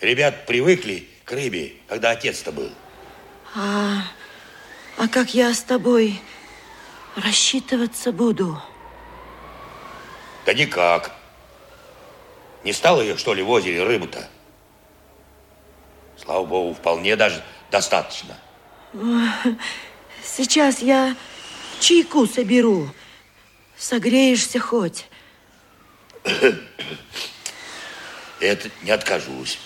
Ребят привыкли к рыбе, когда отец-то был. А, а как я с тобой рассчитываться буду? Да никак. Не стало ее, что ли, в озере рыбу-то? Слава богу, вполне даже достаточно. Сейчас я чайку соберу. Согреешься хоть. Это не откажусь.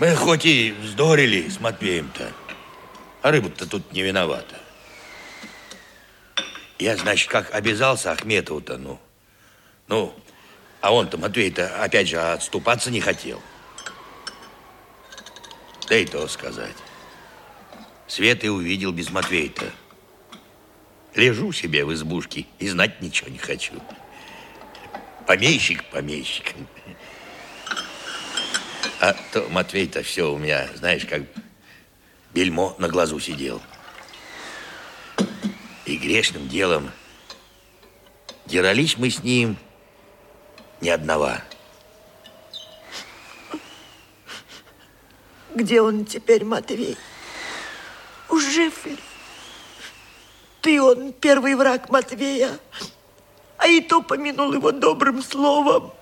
Мы хоть и вздорили с Матвеем-то, а рыба-то тут не виновата. Я, значит, как обязался Ахметову-то, ну, ну, а он-то, Матвей-то, опять же, отступаться не хотел. Да и то сказать. Свет и увидел без Матвея-то. Лежу себе в избушке и знать ничего не хочу. Помещик помещиком. А то Матвей-то все у меня, знаешь, как бельмо на глазу сидел. И грешным делом дерались мы с ним ни одного. Где он теперь, Матвей? Уж ли? Ты он первый враг Матвея, а и то помянул его добрым словом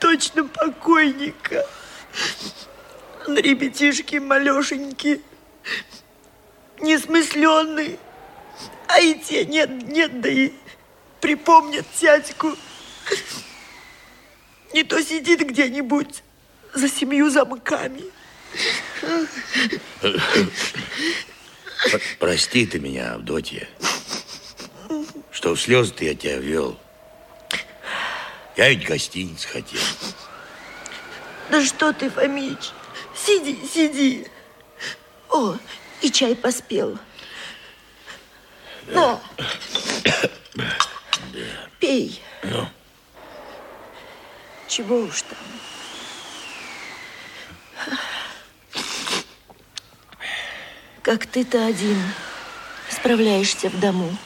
точно покойника. Ребятишки малешеньки, несмысленные, а и те нет, нет, да и припомнят тятьку. Не то сидит где-нибудь за семью замками. Прости ты меня, Авдотья, что в слезы-то я тебя вел. Я ведь гостиниц хотел. Да что ты, Фомич, сиди, сиди. О, и чай поспел. На. Да. Пей. Ну. Чего уж там. Как ты-то один справляешься в дому.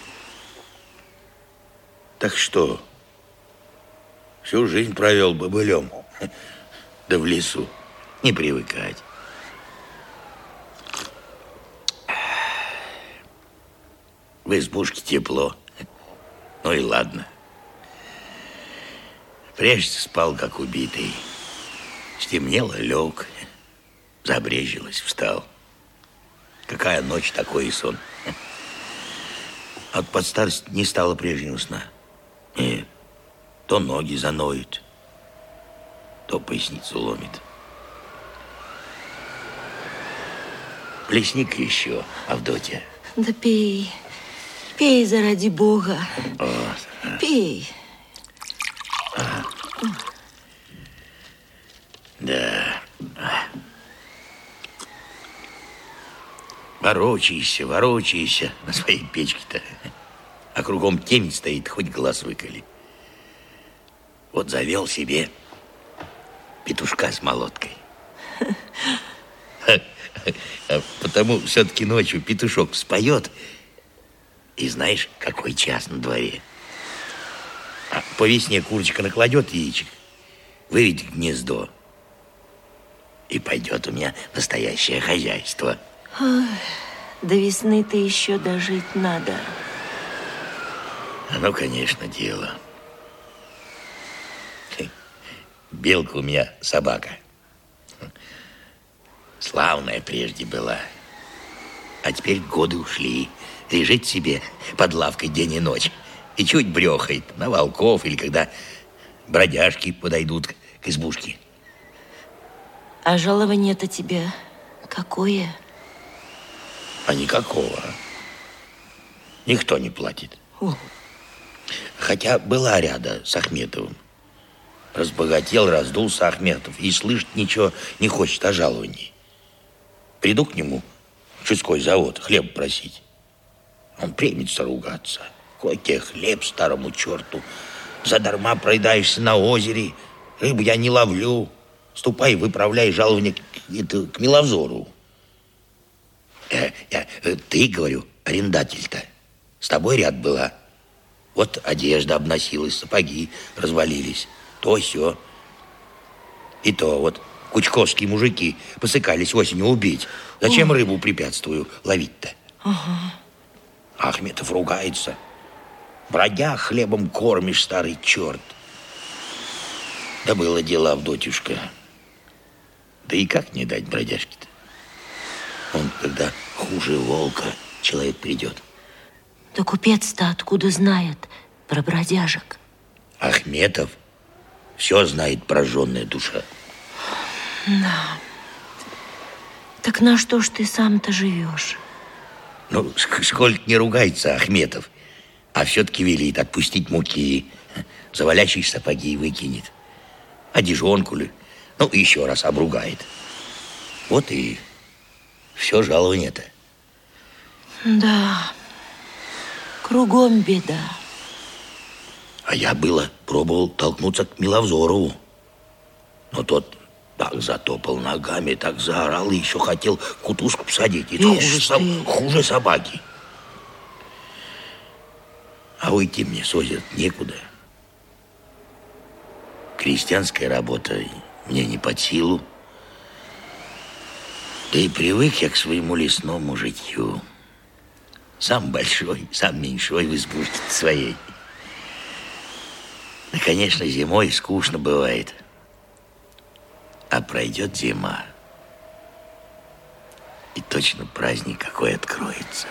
Так что, Всю жизнь провел бобылем. Да в лесу. Не привыкать. В избушке тепло. Ну и ладно. Прежде спал, как убитый. Стемнело, лег. Забрежилось, встал. Какая ночь, такой и сон. От под старость не стало прежнего сна. Нет то ноги заноют, то поясницу ломит. Плесник еще, Авдотья. Да пей, пей заради Бога. Вот. Пей. А. Да. Ворочайся, ворочайся на своей печке-то. А кругом темень стоит, хоть глаз выколи. Вот завел себе петушка с молоткой. А потому все-таки ночью петушок споет, и знаешь, какой час на дворе. А по весне курочка накладет яичек, выведет гнездо, и пойдет у меня настоящее хозяйство. Ой, до весны-то еще дожить надо. Ну, конечно, дело. Белка у меня собака. Славная прежде была. А теперь годы ушли. Лежит себе под лавкой день и ночь. И чуть брехает на волков или когда бродяжки подойдут к избушке. А жалование-то тебе какое? А никакого. Никто не платит. О. Хотя была ряда с Ахметовым. Разбогател, раздулся Ахметов и слышать ничего не хочет о жаловании. Приду к нему в чудской завод хлеб просить. Он примется ругаться. Какой хлеб старому черту. Задарма проедаешься на озере. Рыбу я не ловлю. Ступай, выправляй жалование к, это, к Миловзору. Э, я, э, ты, говорю, арендатель-то? С тобой ряд была. Вот одежда обносилась, сапоги развалились. То все. И то вот кучковские мужики посыкались осенью убить. Зачем Ой. рыбу препятствую ловить-то? Ага. Ахметов ругается. Бродя хлебом кормишь, старый черт. Да было дело, Авдотюшка. Да и как не дать бродяжке-то? Он, когда хуже волка, человек придет. Да купец-то откуда знает про бродяжек? Ахметов все знает прожженная душа. Да. Так на что ж ты сам-то живешь? Ну, сколько не ругается Ахметов, а все-таки велит отпустить муки, завалящие сапоги выкинет. Одежонку ли, ну, еще раз обругает. Вот и все жалование-то. Да, кругом беда. А я было пробовал толкнуться к Миловзорову. Но тот так затопал ногами, так заорал и еще хотел кутузку посадить. И хуже, со, хуже собаки. А уйти мне с озера некуда. Крестьянская работа мне не под силу. Да и привык я к своему лесному житью. Сам большой, сам меньшой в избушке своей. Да, конечно, зимой скучно бывает. А пройдет зима, и точно праздник какой откроется.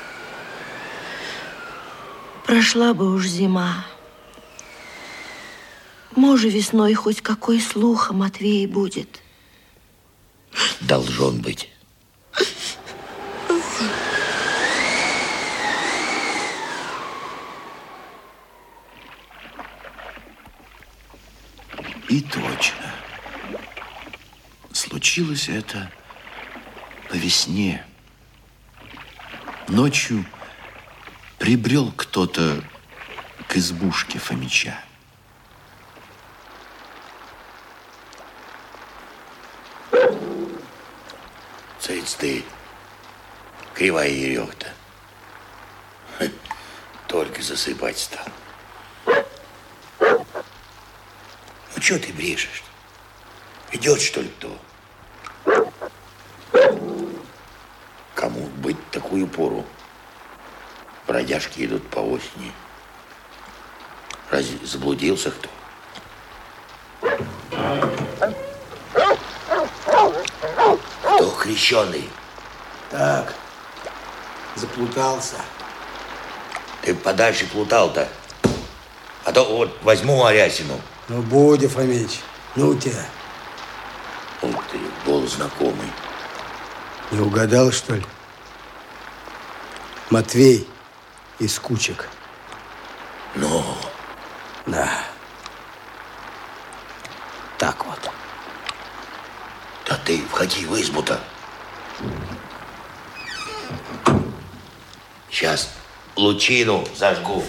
Прошла бы уж зима. Може, весной хоть какой слух о Матвее будет. Должен быть. И точно. Случилось это по весне. Ночью прибрел кто-то к избушке Фомича. Цыц ты, кривая ерех-то. Только засыпать стал. Что ты брешешь? Идет, что ли, кто? Кому быть такую пору? Бродяжки идут по осени. Разве заблудился кто? Кто крещеный? Так, заплутался. Ты подальше плутал-то. А то вот возьму Арясину. Ну, Бодя Фомич, ну тебя. Ух ты, голос знакомый. Не угадал, что ли? Матвей из кучек. Ну? Да. Так вот. Да ты входи в избу-то. Сейчас лучину зажгу.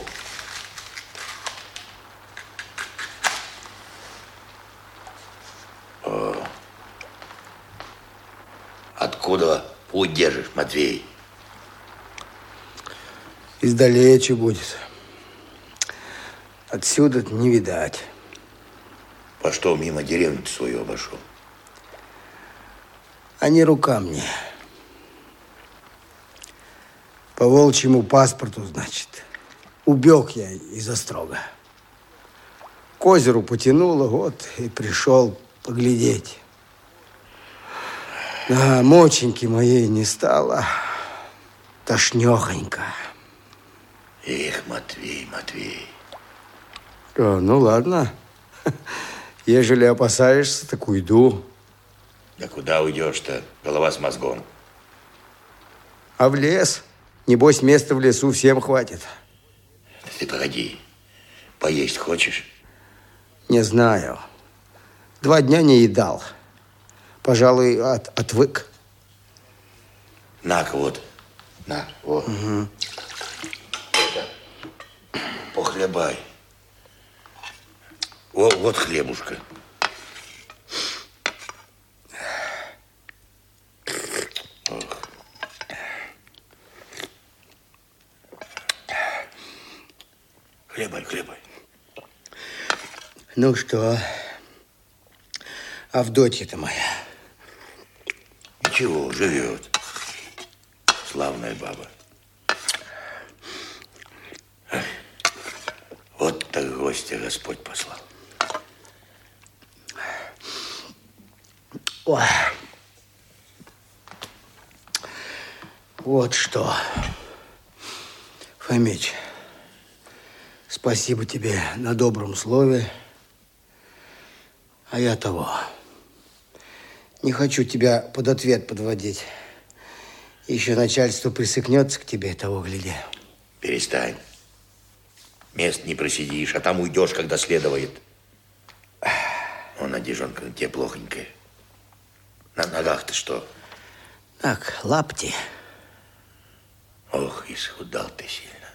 Откуда путь держишь, Матвей? Издалече будет. Отсюда не видать. По что мимо деревни свою обошел? А не рука мне. По волчьему паспорту, значит. Убег я из строга. К озеру потянуло, вот и пришел поглядеть. Да, моченьки моей не стало. Тошнехонько. Эх, Матвей, Матвей. О, ну ладно. Ежели опасаешься, так уйду. Да куда уйдешь-то? Голова с мозгом. А в лес? Небось, места в лесу всем хватит. Ты погоди. Поесть хочешь? Не знаю. Два дня не едал пожалуй, от, отвык. На-ка вот. На, вот. Угу. Это, похлебай. О, вот хлебушка. Хлебай, хлебай. Ну что, Авдотья-то моя? Ничего, живет. Славная баба. Вот так гостя Господь послал. Ой. Вот что. Фомич, спасибо тебе на добром слове. А я того. Не хочу тебя под ответ подводить. Еще начальство присыкнется к тебе, того гляди. Перестань. Мест не просидишь, а там уйдешь, когда следует. Он, одежонка, тебе плохонькая. На ногах ты что? Так, лапти. Ох, исхудал ты сильно.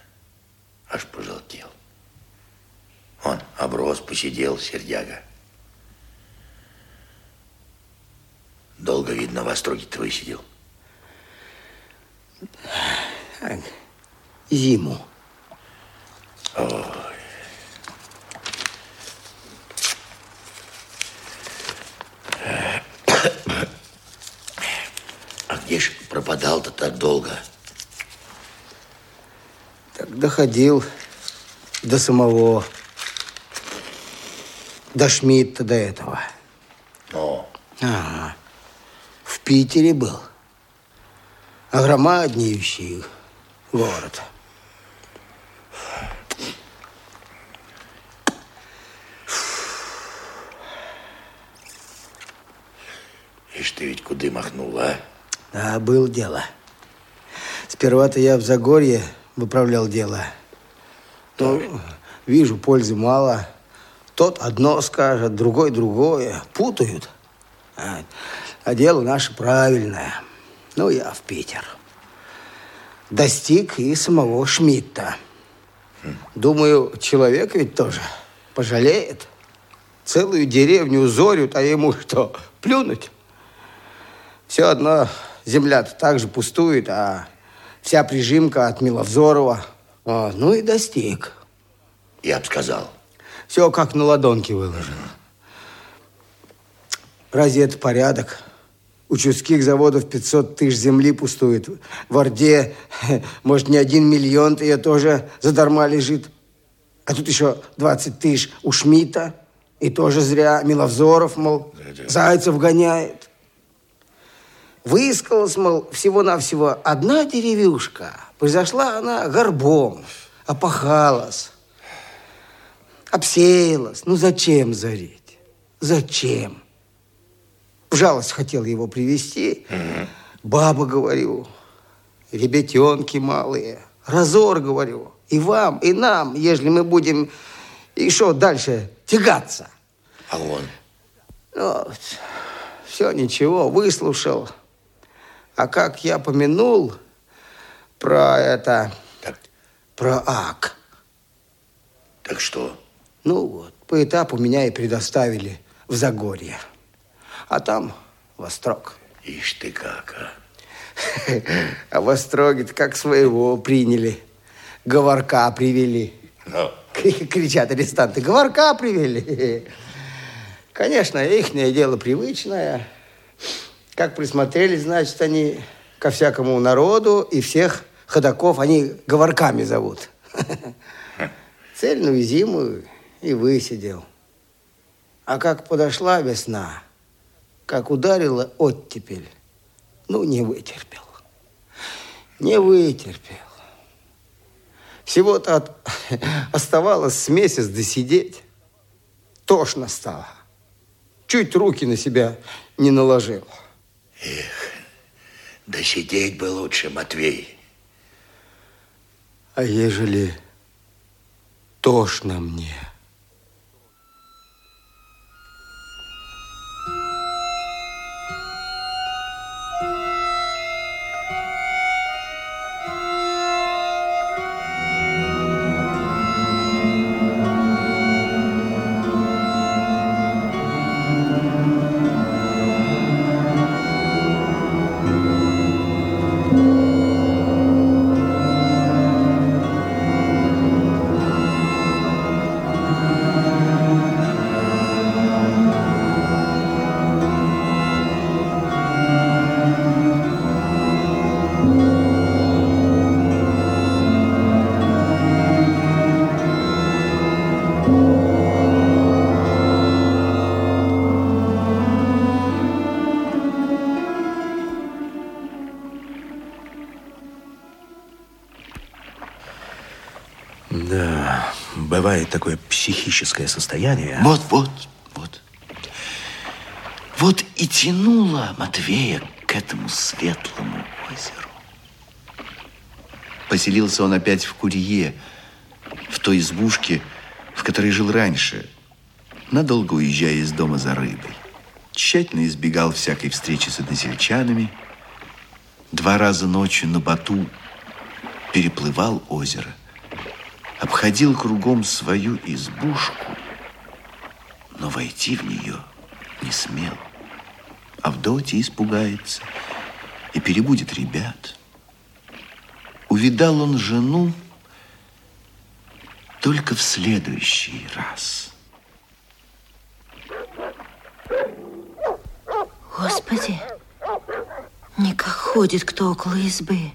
Аж пожелтел. Он оброс, посидел, сердяга. Долго, видно, в остроге ты высидел. Так, Зиму. А где ж пропадал-то так долго? Так доходил до самого, до Шмидта до этого. Ну, Ага. В Питере был. Огромаднейший город. ишь ты ведь куды махнул, а? Да, было дело. Сперва-то я в Загорье выправлял дело. Но вижу, пользы мало. Тот одно скажет, другой другое. Путают. А, а дело наше правильное. Ну, я в Питер. Достиг и самого Шмидта. Думаю, человек ведь тоже пожалеет. Целую деревню зорют, а ему что, плюнуть? Все одно земля-то так же пустует, а вся прижимка от Миловзорова. А, ну и достиг. Я б сказал. Все как на ладонке выложено. Разве это порядок? У чудских заводов 500 тысяч земли пустует. В Орде, может, не один миллион-то ее тоже задарма лежит. А тут еще 20 тысяч у Шмидта. И тоже зря Миловзоров, мол, Зайцев гоняет. Выискалась, мол, всего-навсего одна деревюшка. Произошла она горбом, опахалась, обсеялась. Ну, зачем зарить? Зачем? В жалость хотел его привести. Баба, говорю, ребятенки малые. Разор, говорю, и вам, и нам, ежели мы будем еще дальше тягаться. А он? Ну, все ничего, выслушал. А как я помянул про это, Так, про АК, так что? ну вот, по этапу меня и предоставили в Загорье. А там Вострог. Ишь ты как, а? А в Остроге как своего приняли. Говорка привели. Ну, Кричат арестанты. Говорка привели. Конечно, их дело привычное. Как присмотрелись, значит, они ко всякому народу и всех ходаков они говорками зовут. Цельную зиму и высидел. А как подошла весна, как ударила оттепель, ну, не вытерпел. Не вытерпел. Всего-то от- оставалось с месяц досидеть. Тошно стало. Чуть руки на себя не наложил. да сидеть бы лучше, Матвей. А ежели тошно мне? Бывает такое психическое состояние. Вот, вот, вот. Вот и тянуло Матвея к этому светлому озеру. Поселился он опять в Курье, в той избушке, в которой жил раньше, надолго уезжая из дома за рыбой. Тщательно избегал всякой встречи с односельчанами. Два раза ночью на Бату переплывал озеро, обходил кругом свою избушку, но войти в нее не смел. Авдотья испугается и перебудет ребят. Увидал он жену только в следующий раз. Господи, не как ходит кто около избы.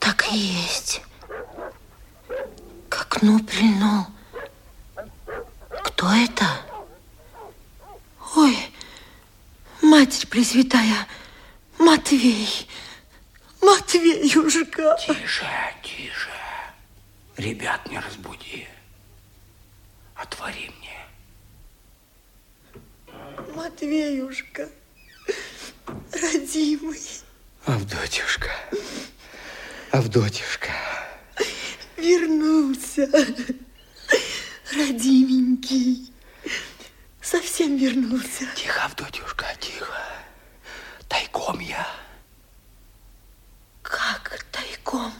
Так и есть. Окну прильнул. Кто это? Ой, Матерь Пресвятая, Матвей, Матвеюшка. Тише, тише. Ребят не разбуди. Отвори мне. Матвеюшка, родимый, Авдотьюшка, Авдотьюшка. Вернулся. Родименький, совсем вернулся. Тихо, Авдотьюшка, тихо. Тайком я. Как тайком?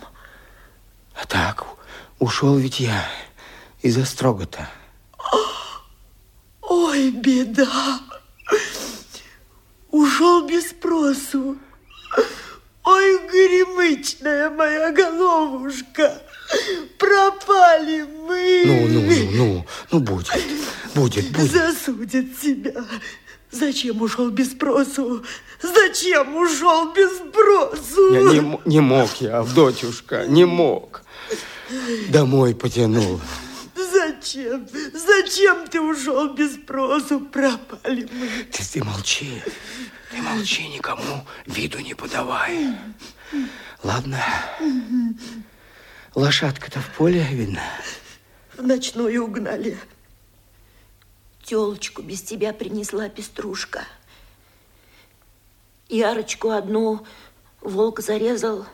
А так, ушел ведь я из-за строго-то. Ой, беда. Ушел без спросу. Ой, горемычная моя головушка. Пропали мы. Ну, ну, ну, ну, ну, будет, будет, будет. Засудят себя. Зачем ушел без спросу? Зачем ушел без спросу? Я не, не мог я, Авдотьюшка, не мог. Домой потянул. Зачем? Зачем ты ушел без спросу? Пропали мы. Ты, ты молчи, ты молчи, никому виду не подавай. Ладно. Лошадка-то в поле видно. В ночную угнали. Телочку без тебя принесла пеструшка. Ярочку одну волк зарезал,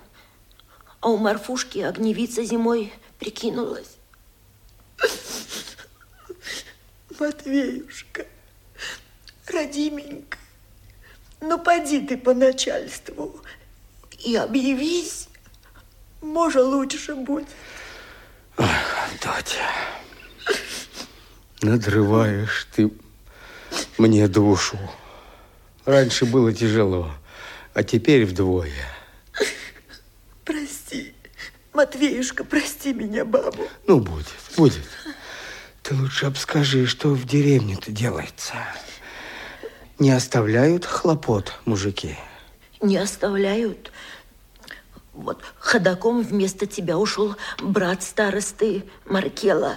а у Марфушки огневица зимой прикинулась. Матвеюшка, родименька, ну поди ты по начальству и объявись. Може, лучше будет. Дотя, надрываешь ты мне душу. Раньше было тяжело, а теперь вдвое. Прости, Матвеюшка, прости меня, бабу. Ну, будет, будет. Ты лучше обскажи, что в деревне-то делается. Не оставляют хлопот мужики? Не оставляют. Вот ходаком вместо тебя ушел брат старосты Маркела.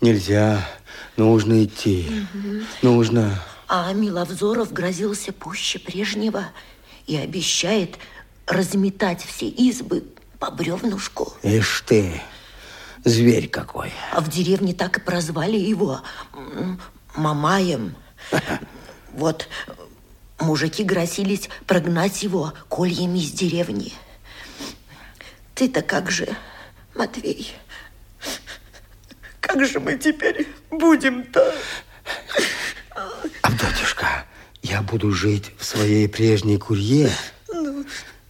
Нельзя, нужно идти. Нужно. А Миловзоров грозился пуще прежнего и обещает разметать все избы по бревнушку. Ишь ты, зверь какой. А в деревне так и прозвали его Мамаем. Вот мужики грозились прогнать его кольями из деревни. Ты-то как же, Матвей? Как же мы теперь будем-то? Авдотьюшка, я буду жить в своей прежней курье.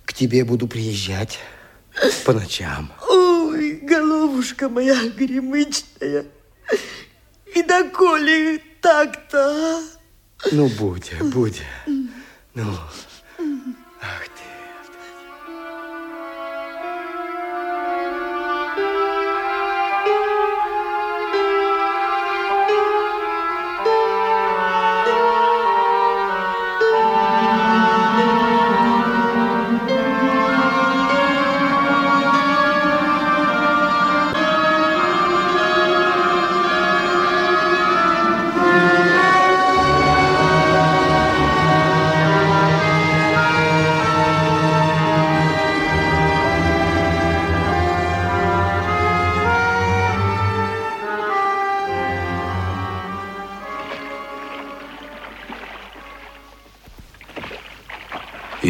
К тебе буду приезжать по ночам. Ой, головушка моя гремычная. И доколе так-то, а? Ну, будь, будь. Ну,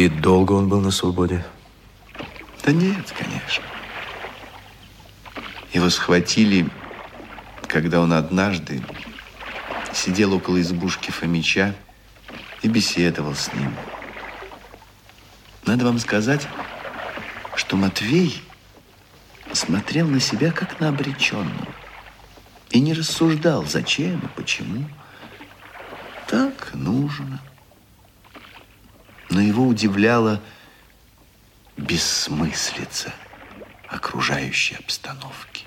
Долго он был на свободе? Да нет, конечно. Его схватили, когда он однажды сидел около избушки Фомича и беседовал с ним. Надо вам сказать, что Матвей смотрел на себя как на обреченного и не рассуждал, зачем и почему. Так нужно. Но его удивляла бессмыслица окружающей обстановки.